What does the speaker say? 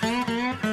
Sí